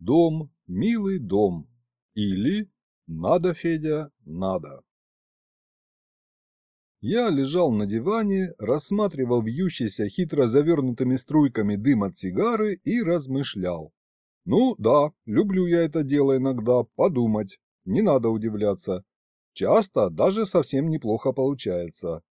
Дом, милый дом. Или надо, Федя, надо. Я лежал на диване, рассматривал вьющийся хитро завернутыми струйками дым от сигары и размышлял. Ну да, люблю я это дело иногда, подумать, не надо удивляться. Часто даже совсем неплохо получается.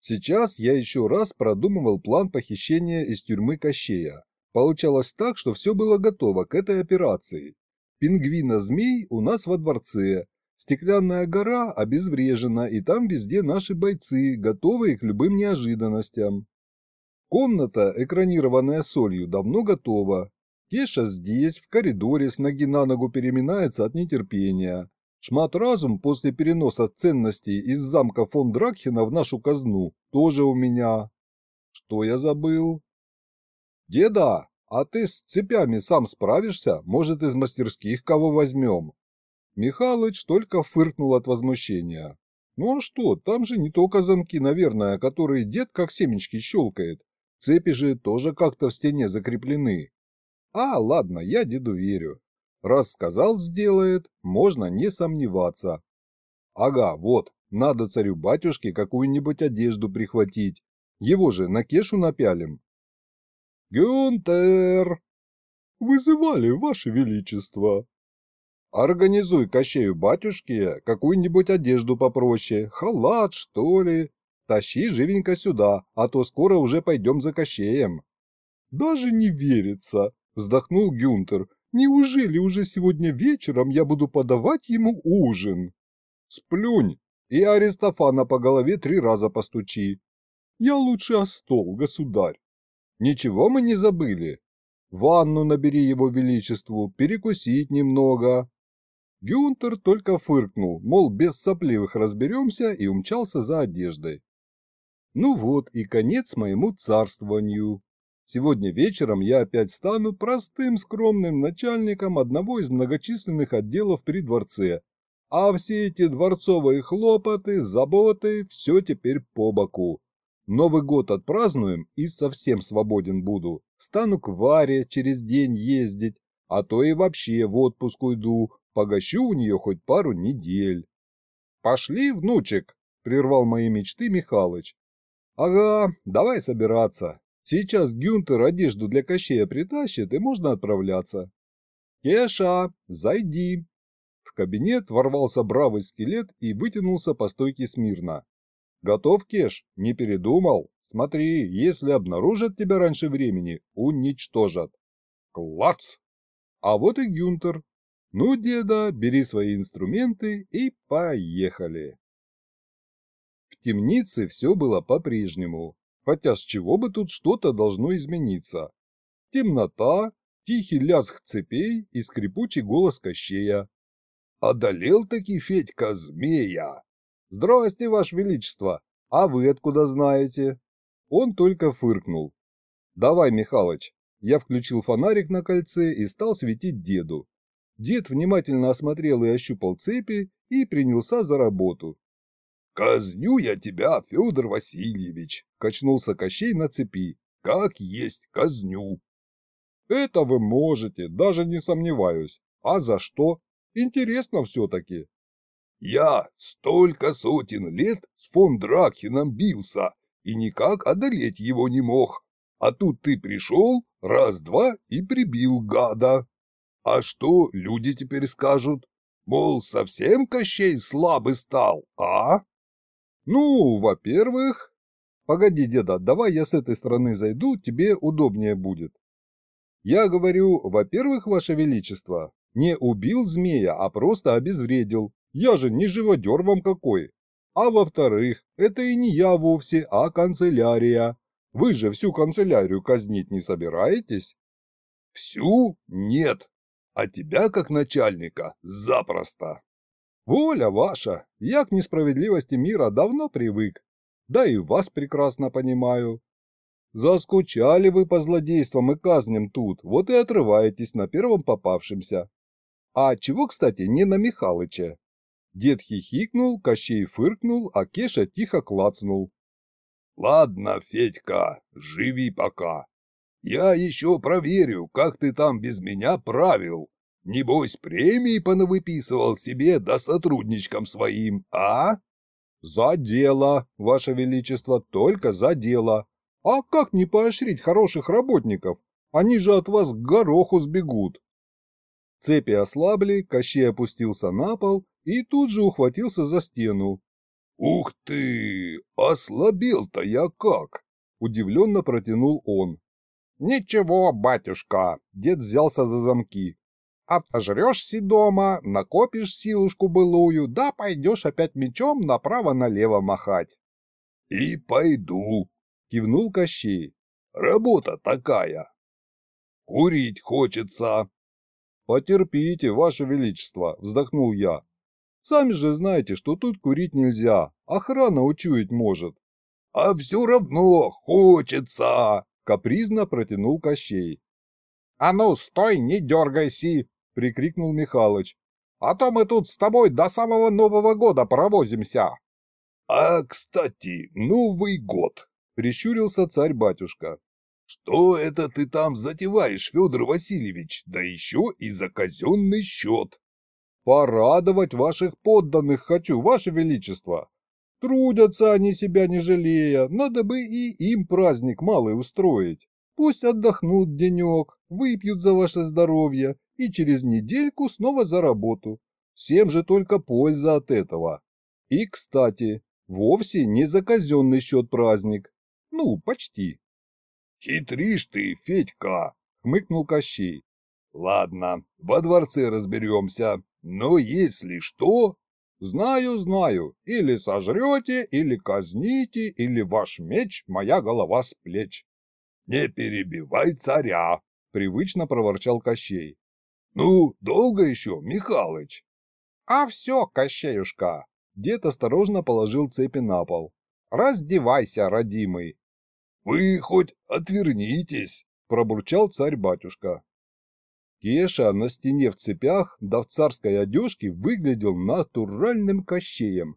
Сейчас я еще раз продумывал план похищения из тюрьмы Кощея. Получалось так, что все было готово к этой операции. Пингвина-змей у нас во дворце, Стеклянная гора обезврежена, и там везде наши бойцы, готовые к любым неожиданностям. Комната, экранированная солью, давно готова. Кеша здесь, в коридоре, с ноги на ногу переминается от нетерпения. Шмат разум после переноса ценностей из замка фон Дракхена в нашу казну тоже у меня. Что я забыл? Деда, а ты с цепями сам справишься? Может, из мастерских кого возьмем? Михалыч только фыркнул от возмущения. Ну а что, там же не только замки, наверное, которые дед как семечки щелкает. Цепи же тоже как-то в стене закреплены. А, ладно, я деду верю. Раз сказал, сделает, можно не сомневаться. Ага, вот, надо царю-батюшке какую-нибудь одежду прихватить. Его же на кешу напялим. Гюнтер! Вызывали, ваше величество. Организуй Кощею батюшке какую-нибудь одежду попроще, халат, что ли. Тащи живенько сюда, а то скоро уже пойдем за Кощеем. Даже не верится, вздохнул Гюнтер. Неужели уже сегодня вечером я буду подавать ему ужин? Сплюнь и Аристофана по голове три раза постучи. Я лучше о стол, государь. Ничего мы не забыли. Ванну набери его величеству, перекусить немного, Гюнтер только фыркнул, мол, без сопливых разберемся, и умчался за одеждой. Ну вот и конец моему царствованию. Сегодня вечером я опять стану простым скромным начальником одного из многочисленных отделов при дворце, а все эти дворцовые хлопоты, заботы, все теперь по боку. Новый год отпразднуем и совсем свободен буду. Стану к Варе через день ездить, а то и вообще в отпуск уйду, Погощу у нее хоть пару недель. Пошли, внучек, прервал мои мечты Михалыч. Ага, давай собираться. Сейчас Гюнтер одежду для Кощея притащит, и можно отправляться. Кеша, зайди. В кабинет ворвался бравый скелет и вытянулся по стойке смирно. Готов, Кеш? Не передумал? Смотри, если обнаружат тебя раньше времени, уничтожат. Клац! А вот и Гюнтер, ну, деда, бери свои инструменты и поехали. В темнице все было по-прежнему, хотя с чего бы тут что-то должно измениться. Темнота, тихий лязг цепей и скрипучий голос Кощея. «Одолел-таки Федька змея!» «Здрасте, Ваше Величество! А вы откуда знаете?» Он только фыркнул. «Давай, Михалыч!» Я включил фонарик на кольце и стал светить деду. Дед внимательно осмотрел и ощупал цепи и принялся за работу. «Казню я тебя, Федор Васильевич!» – качнулся Кощей на цепи. «Как есть казню!» «Это вы можете, даже не сомневаюсь. А за что? Интересно все-таки». «Я столько сотен лет с фон Дракхеном бился и никак одолеть его не мог. А тут ты пришел, раз-два и прибил гада». А что люди теперь скажут? Мол, совсем Кощей слабый стал, а? Ну, во-первых... Погоди, деда, давай я с этой стороны зайду, тебе удобнее будет. Я говорю, во-первых, ваше величество, не убил змея, а просто обезвредил. Я же не живодер вам какой. А во-вторых, это и не я вовсе, а канцелярия. Вы же всю канцелярию казнить не собираетесь? Всю? Нет, а тебя, как начальника, запросто. Воля ваша, я к несправедливости мира давно привык, да и вас прекрасно понимаю. Заскучали вы по злодействам и казням тут, вот и отрываетесь на первом попавшемся. А чего, кстати, не на Михалыча? Дед хихикнул, Кощей фыркнул, а Кеша тихо клацнул. «Ладно, Федька, живи пока. Я еще проверю, как ты там без меня правил. Небось, премии понавыписывал себе да сотрудничкам своим, а? За дело, Ваше Величество, только за дело. А как не поощрить хороших работников? Они же от вас к гороху сбегут. Цепи ослабли, Кощей опустился на пол и тут же ухватился за стену. «Ух ты! Ослабел-то я как!» – удивленно протянул он. «Ничего, батюшка!» – дед взялся за замки. Отожрешься дома, накопишь силушку былую, да пойдешь опять мечом направо-налево махать. — И пойду, — кивнул Кощей. — Работа такая. — Курить хочется. — Потерпите, Ваше Величество, — вздохнул я. — Сами же знаете, что тут курить нельзя, охрана учуять может. — А все равно хочется, — капризно протянул Кощей. — А ну, стой, не дергайся, — прикрикнул Михалыч. «А то мы тут с тобой до самого Нового года провозимся!» «А, кстати, Новый год!» — прищурился царь-батюшка. «Что это ты там затеваешь, Федор Васильевич, да еще и за казенный счет?» «Порадовать ваших подданных хочу, ваше величество!» Трудятся они себя не жалея, надо бы и им праздник малый устроить. Пусть отдохнут денек, выпьют за ваше здоровье и через недельку снова за работу. Всем же только польза от этого. И, кстати, вовсе не за казенный счет праздник. Ну, почти. «Хитришь ты, Федька!» — хмыкнул Кощей. «Ладно, во дворце разберемся, но если что...» «Знаю, знаю, или сожрете, или казните, или ваш меч, моя голова с плеч». «Не перебивай царя!» — привычно проворчал Кощей. «Ну, долго еще, Михалыч?» «А все, Кощеюшка!» Дед осторожно положил цепи на пол. «Раздевайся, родимый!» «Вы хоть отвернитесь!» – пробурчал царь-батюшка. Кеша на стене в цепях да в царской одежке выглядел натуральным кощеем.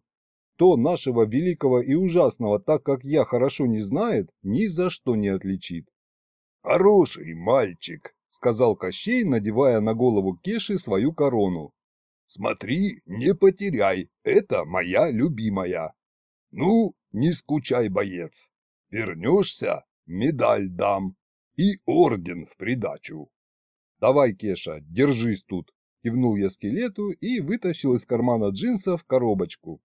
То нашего великого и ужасного, так как я хорошо не знает, ни за что не отличит. «Хороший мальчик!» — сказал Кощей, надевая на голову Кеши свою корону. «Смотри, не потеряй, это моя любимая. Ну, не скучай, боец. Вернешься, медаль дам и орден в придачу». «Давай, Кеша, держись тут», — кивнул я скелету и вытащил из кармана джинсов коробочку.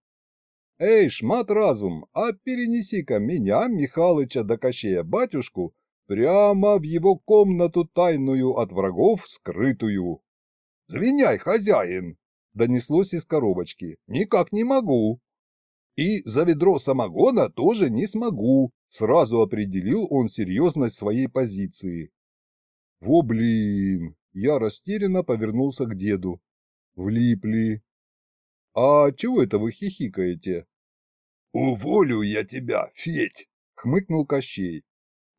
«Эй, шмат разум, а перенеси-ка меня, Михалыча да Кощея батюшку, Прямо в его комнату тайную от врагов скрытую. «Звеняй, хозяин!» — донеслось из коробочки. «Никак не могу!» «И за ведро самогона тоже не смогу», — сразу определил он серьезность своей позиции. «Во блин!» — я растерянно повернулся к деду. «Влипли!» «А чего это вы хихикаете?» «Уволю я тебя, Федь!» — хмыкнул Кощей.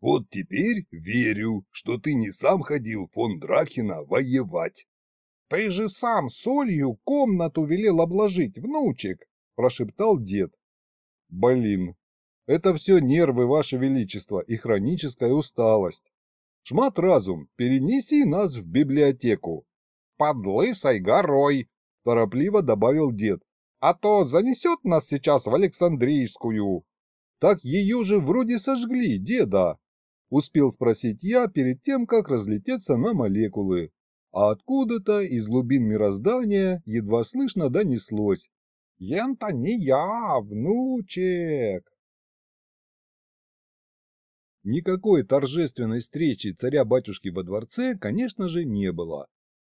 Вот теперь верю, что ты не сам ходил фон Драхина воевать. — Ты же сам солью комнату велел обложить, внучек, — прошептал дед. — Блин, это все нервы, ваше величество, и хроническая усталость. Шмат разум, перенеси нас в библиотеку. — Под лысой горой, — торопливо добавил дед. — А то занесет нас сейчас в Александрийскую. Так ее же вроде сожгли, деда. Успел спросить я перед тем, как разлететься на молекулы. А откуда-то из глубин мироздания едва слышно донеслось. «Ента не я, внучек!» Никакой торжественной встречи царя-батюшки во дворце, конечно же, не было.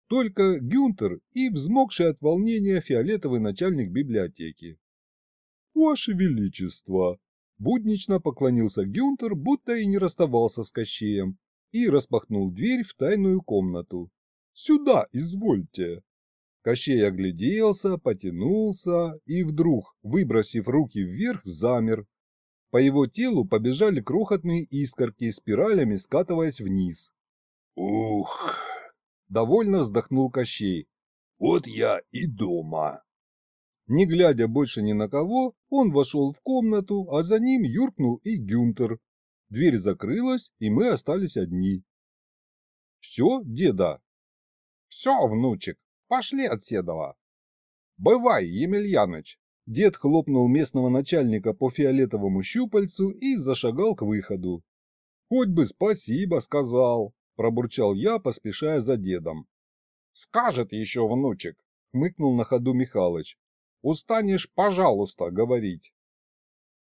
Только Гюнтер и взмокший от волнения фиолетовый начальник библиотеки. «Ваше Величество!» Буднично поклонился Гюнтер, будто и не расставался с Кощеем, и распахнул дверь в тайную комнату. «Сюда, извольте!» Кощей огляделся, потянулся и вдруг, выбросив руки вверх, замер. По его телу побежали крохотные искорки, спиралями скатываясь вниз. «Ух!» – довольно вздохнул Кощей. «Вот я и дома!» Не глядя больше ни на кого, он вошел в комнату, а за ним юркнул и Гюнтер. Дверь закрылась, и мы остались одни. «Все, деда?» «Все, внучек, пошли от Седова». «Бывай, Емельяныч!» Дед хлопнул местного начальника по фиолетовому щупальцу и зашагал к выходу. «Хоть бы спасибо сказал», – пробурчал я, поспешая за дедом. «Скажет еще внучек», – хмыкнул на ходу Михалыч. «Устанешь, пожалуйста, говорить».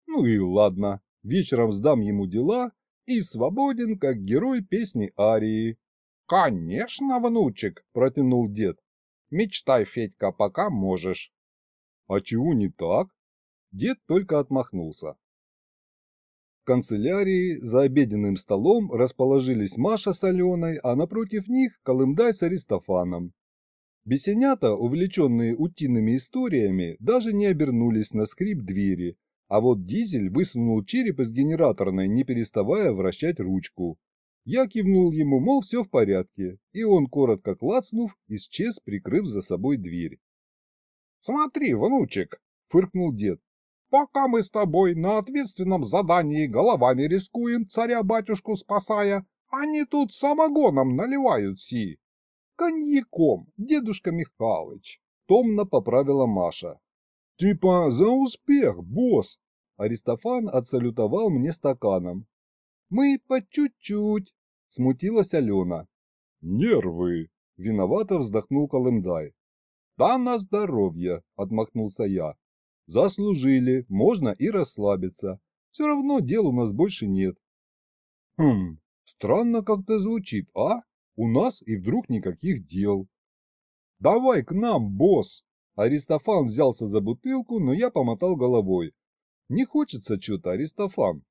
Ну и ладно, вечером сдам ему дела и свободен, как герой песни Арии. «Конечно, внучек», – протянул дед. «Мечтай, Федька, пока можешь». «А чего не так?» Дед только отмахнулся. В канцелярии за обеденным столом расположились Маша с Аленой, а напротив них Колымдай с Аристофаном. Бесенята, увлеченные утиными историями, даже не обернулись на скрип двери, а вот Дизель высунул череп из генераторной, не переставая вращать ручку. Я кивнул ему, мол, все в порядке, и он, коротко клацнув, исчез, прикрыв за собой дверь. «Смотри, внучек!» — фыркнул дед. «Пока мы с тобой на ответственном задании головами рискуем, царя-батюшку спасая, они тут самогоном наливают си. Коньяком, дедушка Михалыч!» — томно поправила Маша. «Типа за успех, босс!» Аристофан отсалютовал мне стаканом. «Мы по чуть-чуть!» — смутилась Алена. «Нервы!» — виновато вздохнул Колымдай. «Да на здоровье!» – отмахнулся я. «Заслужили, можно и расслабиться. Все равно дел у нас больше нет». «Хм, странно как-то звучит, а? У нас и вдруг никаких дел». «Давай к нам, босс!» Аристофан взялся за бутылку, но я помотал головой. «Не хочется что-то, Аристофан».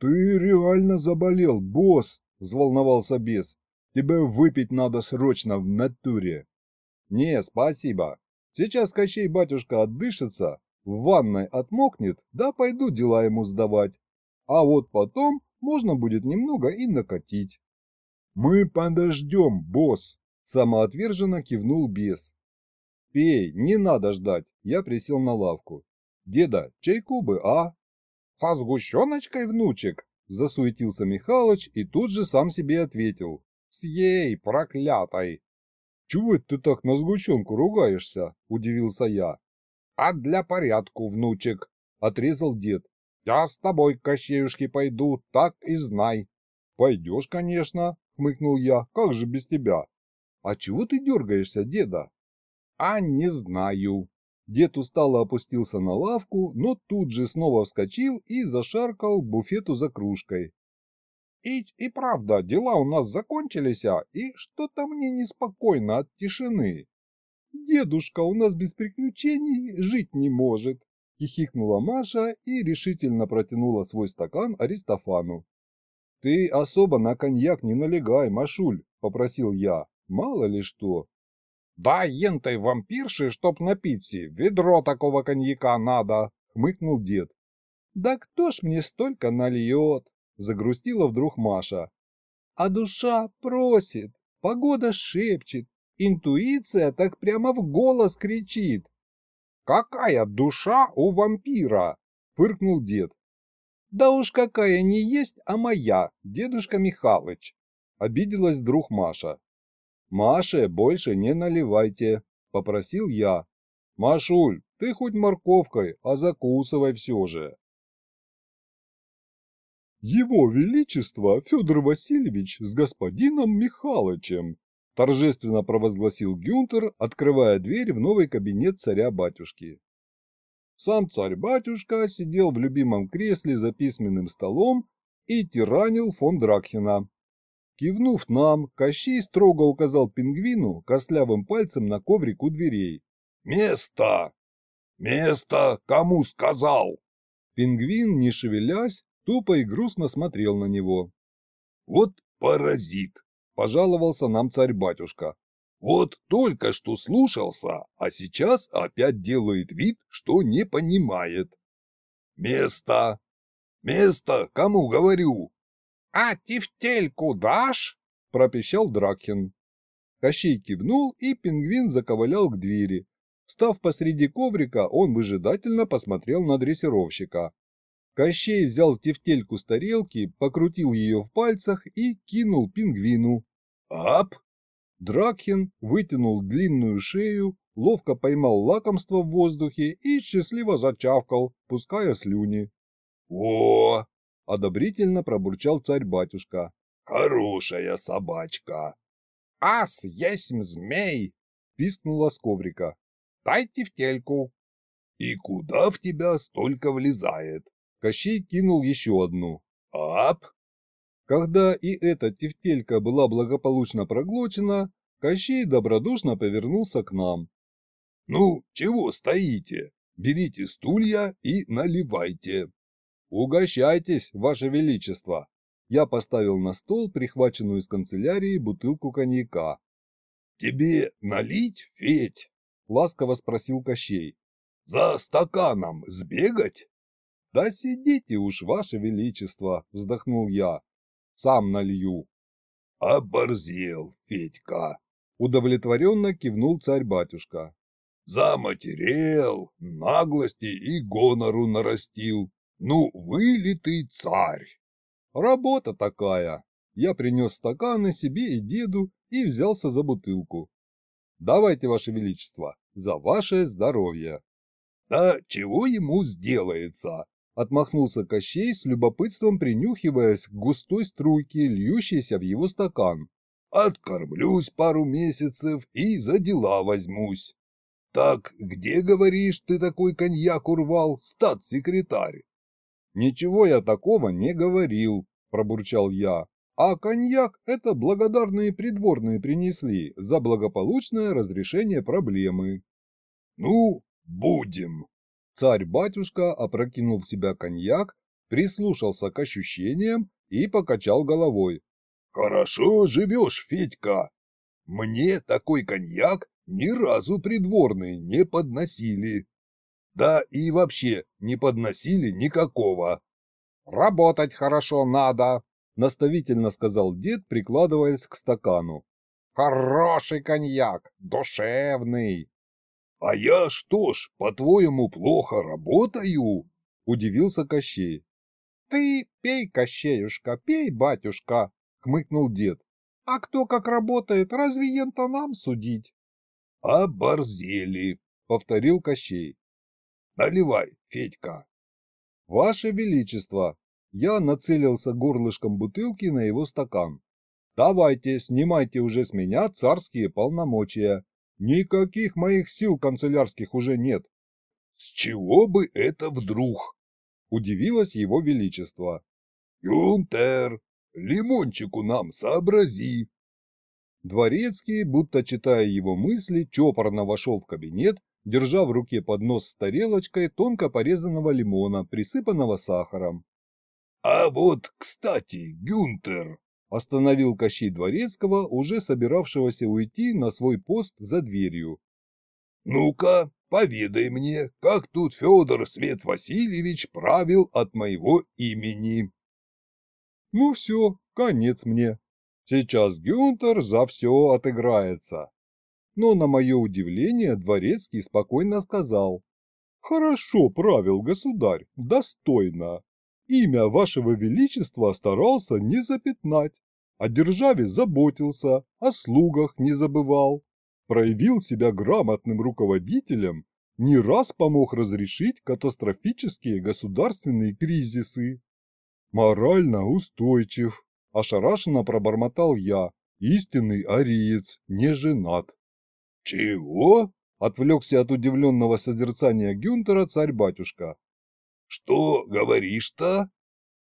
«Ты реально заболел, босс!» – взволновался бес. «Тебе выпить надо срочно в натуре». «Не, спасибо. Сейчас Кощей батюшка отдышится, в ванной отмокнет, да пойду дела ему сдавать. А вот потом можно будет немного и накатить». «Мы подождем, босс», – самоотверженно кивнул бес. «Пей, не надо ждать», – я присел на лавку. «Деда, чайку бы, а?» «Со сгущеночкой, внучек?» – засуетился Михалыч и тут же сам себе ответил. «С ей, проклятой!» «Чего это ты так на сгущенку ругаешься?» – удивился я. «А для порядку, внучек», – отрезал дед. «Я с тобой к Кощеюшке пойду, так и знай». «Пойдешь, конечно», – хмыкнул я, – «как же без тебя?» «А чего ты дергаешься, деда?» «А не знаю». Дед устало опустился на лавку, но тут же снова вскочил и зашаркал буфету за кружкой. И, и правда, дела у нас закончились, а, и что-то мне неспокойно от тишины. Дедушка у нас без приключений жить не может, хихикнула Маша и решительно протянула свой стакан Аристофану. Ты особо на коньяк не налегай, Машуль, попросил я, мало ли что. Да ентой вампирши, чтоб напиться, ведро такого коньяка надо, хмыкнул дед. Да кто ж мне столько нальет? Загрустила вдруг Маша. А душа просит, погода шепчет, интуиция так прямо в голос кричит. «Какая душа у вампира?» – фыркнул дед. «Да уж какая не есть, а моя, дедушка Михалыч!» – обиделась вдруг Маша. «Маше больше не наливайте», – попросил я. «Машуль, ты хоть морковкой, а закусывай все же». «Его Величество Федор Васильевич с господином Михалычем», торжественно провозгласил Гюнтер, открывая дверь в новый кабинет царя-батюшки. Сам царь-батюшка сидел в любимом кресле за письменным столом и тиранил фон Дракхена. Кивнув нам, Кощей строго указал пингвину костлявым пальцем на коврик у дверей. «Место! Место! Кому сказал?» Пингвин, не шевелясь, тупо и грустно смотрел на него. «Вот паразит!» – пожаловался нам царь-батюшка. «Вот только что слушался, а сейчас опять делает вид, что не понимает». «Место! Место! Кому говорю?» «А тефтельку дашь?» – пропищал Дракхен. Кощей кивнул, и пингвин заковылял к двери. Став посреди коврика, он выжидательно посмотрел на дрессировщика. Кощей взял тефтельку с тарелки, покрутил ее в пальцах и кинул пингвину. Ап! Дракхен вытянул длинную шею, ловко поймал лакомство в воздухе и счастливо зачавкал, пуская слюни. О, Одобрительно пробурчал царь-батюшка. хорошая собачка. «Ас, есмь змей!» – пискнула с коврика. «Дайте в тельку!» И куда в тебя столько влезает? Кощей кинул еще одну. Ап! Когда и эта тефтелька была благополучно проглочена, Кощей добродушно повернулся к нам. Ну, чего стоите? Берите стулья и наливайте. «Угощайтесь, Ваше Величество!» Я поставил на стол прихваченную из канцелярии бутылку коньяка. Тебе налить, Федь? Ласково спросил Кощей. За стаканом сбегать? «Да сидите уж, Ваше Величество!» – вздохнул я. «Сам налью». Оборзел, Федька. Удовлетворенно кивнул царь-батюшка. Заматерел, наглости и гонору нарастил. Ну, вылитый царь. Работа такая. Я принес стаканы себе и деду и взялся за бутылку. Давайте, Ваше Величество, за ваше здоровье. Да чего ему сделается? Отмахнулся Кощей с любопытством принюхиваясь к густой струйке, льющейся в его стакан. Откормлюсь пару месяцев и за дела возьмусь. Так где, говоришь, ты такой коньяк урвал, статс-секретарь? Ничего я такого не говорил, пробурчал я. А коньяк это благодарные придворные принесли за благополучное разрешение проблемы. Ну, будем. Царь-батюшка опрокинул в себя коньяк, прислушался к ощущениям и покачал головой. Хорошо живешь, Федька. Мне такой коньяк ни разу придворные не подносили. Да и вообще не подносили никакого. «Работать хорошо надо», – наставительно сказал дед, прикладываясь к стакану. «Хороший коньяк, душевный». «А я что ж, по-твоему, плохо работаю?» – удивился Кощей. «Ты пей, Кощеюшка, пей, батюшка», – хмыкнул дед. «А кто как работает, разве ента нам судить?» «Оборзели», — повторил Кощей. «Наливай, Федька». «Ваше Величество!» Я нацелился горлышком бутылки на его стакан. «Давайте, снимайте уже с меня царские полномочия. Никаких моих сил канцелярских уже нет». «С чего бы это вдруг?» – удивилось его Величество. «Юнтер, лимончику нам сообрази». Дворецкий, будто читая его мысли, чопорно вошел в кабинет, держа в руке поднос с тарелочкой тонко порезанного лимона, присыпанного сахаром. «А вот, кстати, Гюнтер!» – остановил Кощей Дворецкого, уже собиравшегося уйти на свой пост за дверью. «Ну-ка, поведай мне, как тут Федор Свет Васильевич правил от моего имени». «Ну все, конец мне», Сейчас Гюнтер за все отыграется. Но на мое удивление Дворецкий спокойно сказал. Хорошо правил государь, достойно. Имя вашего величества старался не запятнать. О державе заботился, о слугах не забывал. Проявил себя грамотным руководителем, не раз помог разрешить катастрофические государственные кризисы. Морально устойчив, Ошарашенно пробормотал я, истинный ариец, не женат. «Чего?» – отвлекся от удивленного созерцания Гюнтера царь-батюшка. «Что говоришь-то?»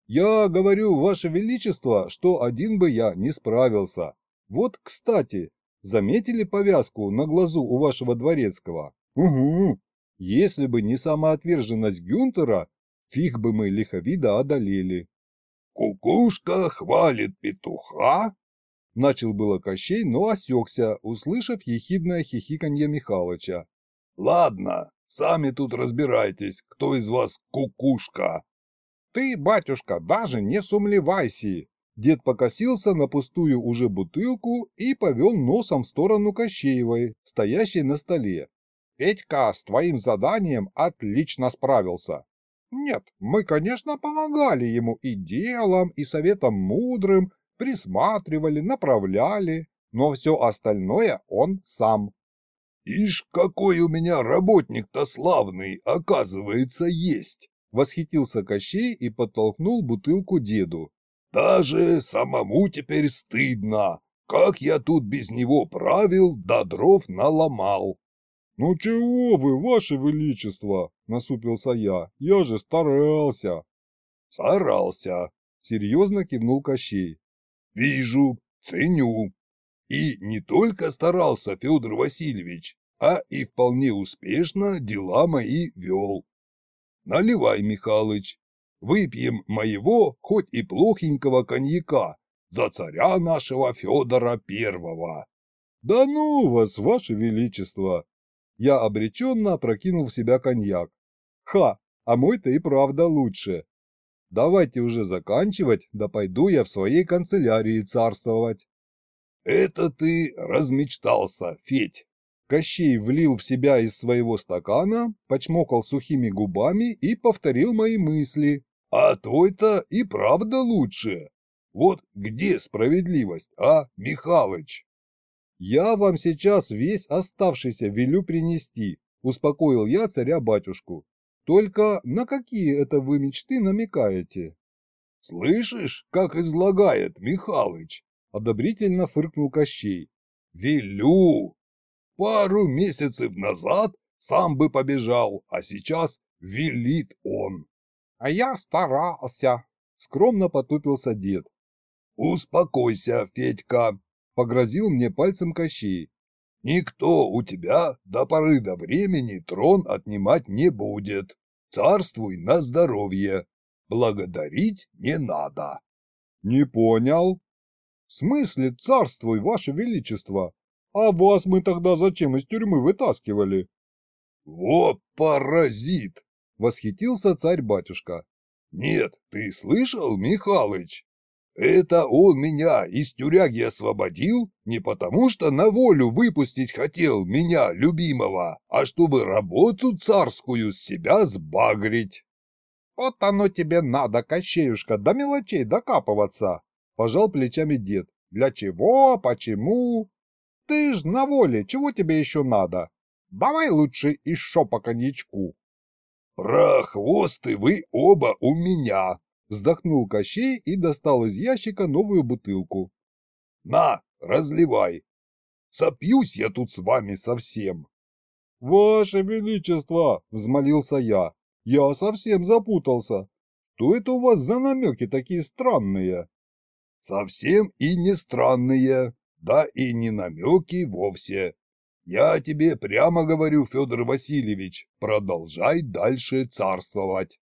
«Я говорю, ваше величество, что один бы я не справился. Вот, кстати, заметили повязку на глазу у вашего дворецкого? Угу. Если бы не самоотверженность Гюнтера, фиг бы мы лиховида одолели». «Кукушка хвалит петуха?» Начал было Кощей, но осекся, услышав ехидное хихиканье Михалыча. «Ладно, сами тут разбирайтесь, кто из вас кукушка». «Ты, батюшка, даже не сумлевайся!» Дед покосился на пустую уже бутылку и повел носом в сторону Кощеевой, стоящей на столе. «Петька с твоим заданием отлично справился. Нет, мы, конечно, помогали ему и делом, и советом мудрым, присматривали, направляли, но все остальное он сам. «Ишь, какой у меня работник-то славный, оказывается, есть!» Восхитился Кощей и подтолкнул бутылку деду. «Даже самому теперь стыдно, как я тут без него правил, да дров наломал!» «Ну чего вы, ваше величество?» – насупился я. «Я же старался». «Старался», – серьезно кивнул Кощей. «Вижу, ценю. И не только старался Федор Васильевич, а и вполне успешно дела мои вел. Наливай, Михалыч, выпьем моего, хоть и плохенького коньяка, за царя нашего Федора Первого». «Да ну вас, ваше величество!» Я обреченно опрокинул в себя коньяк. Ха, а мой-то и правда лучше. Давайте уже заканчивать, да пойду я в своей канцелярии царствовать. Это ты размечтался, Федь. Кощей влил в себя из своего стакана, почмокал сухими губами и повторил мои мысли. А твой-то и правда лучше. Вот где справедливость, а, Михалыч? «Я вам сейчас весь оставшийся велю принести», – успокоил я царя-батюшку. «Только на какие это вы мечты намекаете?» «Слышишь, как излагает Михалыч?» – одобрительно фыркнул Кощей. «Велю! Пару месяцев назад сам бы побежал, а сейчас велит он». «А я старался», – скромно потупился дед. «Успокойся, Федька», Погрозил мне пальцем Кощей. Никто у тебя до поры до времени трон отнимать не будет. Царствуй на здоровье. Благодарить не надо. Не понял. В смысле царствуй, ваше величество? А вас мы тогда зачем из тюрьмы вытаскивали? Во паразит! Восхитился царь-батюшка. Нет, ты слышал, Михалыч? Это он меня из тюряги освободил не потому, что на волю выпустить хотел меня, любимого, а чтобы работу царскую с себя сбагрить. Вот оно тебе надо, Кощеюшка, до мелочей докапываться, пожал плечами дед. Для чего, почему? Ты ж на воле, чего тебе еще надо? Давай лучше еще по коньячку. Прохвосты вы оба у меня, Вздохнул Кощей и достал из ящика новую бутылку. «На, разливай! Сопьюсь я тут с вами совсем!» «Ваше Величество!» – взмолился я. «Я совсем запутался. Что это у вас за намеки такие странные?» «Совсем и не странные, да и не намеки вовсе. Я тебе прямо говорю, Федор Васильевич, продолжай дальше царствовать.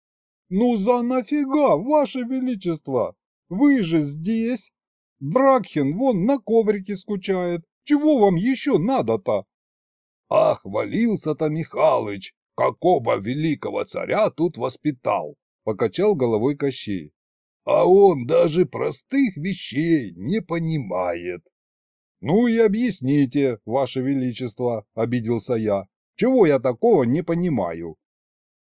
«Ну за нафига, ваше величество? Вы же здесь! Бракхин вон на коврике скучает. Чего вам еще надо-то?» «Ах, валился-то Михалыч! Какого великого царя тут воспитал!» — покачал головой Кощей. «А он даже простых вещей не понимает!» «Ну и объясните, ваше величество!» — обиделся я. «Чего я такого не понимаю?»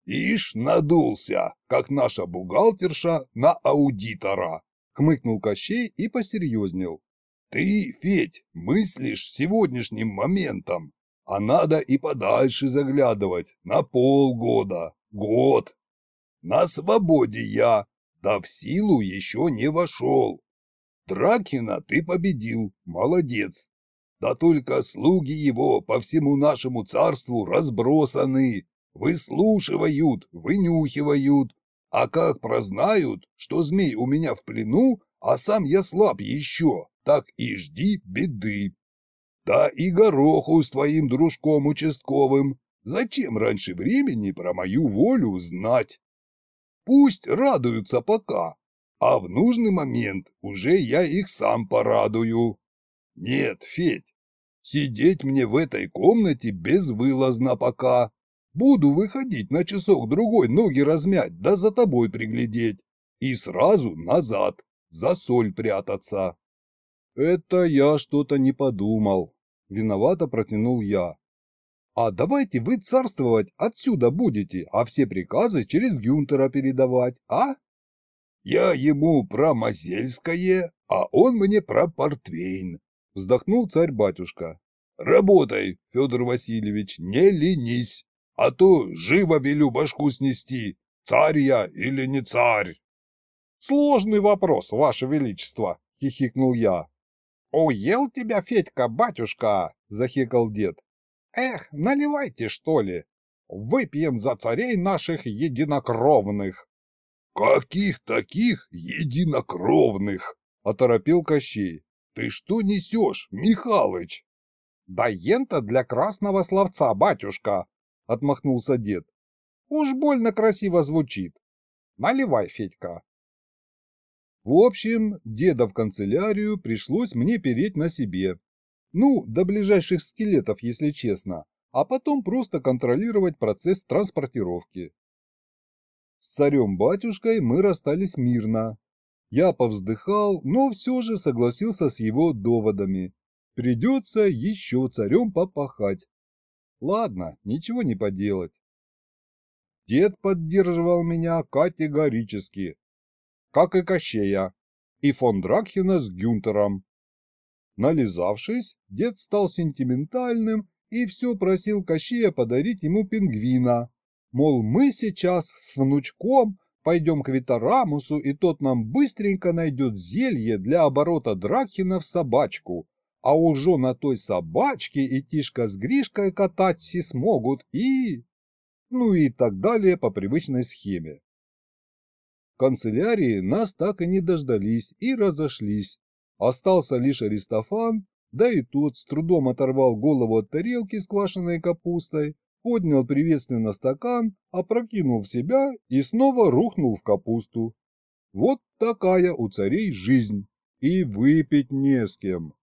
«Ишь, надулся, как наша бухгалтерша на аудитора!» — хмыкнул Кощей и посерьезнел. «Ты, Федь, мыслишь сегодняшним моментом, а надо и подальше заглядывать, на полгода, год. На свободе я, да в силу еще не вошел. Дракина ты победил, молодец. Да только слуги его по всему нашему царству разбросаны, Выслушивают, вынюхивают. А как прознают, что змей у меня в плену, а сам я слаб еще, так и жди беды. Да и гороху с твоим дружком участковым. Зачем раньше времени про мою волю знать? Пусть радуются пока, а в нужный момент уже я их сам порадую. Нет, Федь, сидеть мне в этой комнате безвылазно пока. Буду выходить на часок-другой ноги размять, да за тобой приглядеть. И сразу назад, за соль прятаться. Это я что-то не подумал. Виновато протянул я. А давайте вы царствовать отсюда будете, а все приказы через Гюнтера передавать, а? Я ему про Мозельское, а он мне про Портвейн. Вздохнул царь-батюшка. Работай, Федор Васильевич, не ленись, а то живо велю башку снести, царь я или не царь. Сложный вопрос, ваше величество, хихикнул я. Уел тебя, Федька, батюшка, захекал дед. Эх, наливайте, что ли. Выпьем за царей наших единокровных. Каких таких единокровных? Оторопил Кощей. Ты что несешь, Михалыч? Да ента для красного словца, батюшка, отмахнулся дед. Уж больно красиво звучит. Наливай, Федька. В общем, деда в канцелярию пришлось мне переть на себе. Ну, до ближайших скелетов, если честно, а потом просто контролировать процесс транспортировки. С царем-батюшкой мы расстались мирно. Я повздыхал, но все же согласился с его доводами. Придется еще царем попахать. Ладно, ничего не поделать. Дед поддерживал меня категорически, как и Кощея, и фон Дракхена с Гюнтером. Нализавшись, дед стал сентиментальным и все просил Кощея подарить ему пингвина. Мол, мы сейчас с внучком пойдем к Витарамусу, и тот нам быстренько найдет зелье для оборота Дракхена в собачку, а уже на той собачке и Тишка с Гришкой кататься смогут и... Ну и так далее по привычной схеме канцелярии нас так и не дождались и разошлись. Остался лишь Аристофан, да и тот с трудом оторвал голову от тарелки с квашеной капустой, поднял приветственно стакан, опрокинул в себя и снова рухнул в капусту. Вот такая у царей жизнь, и выпить не с кем.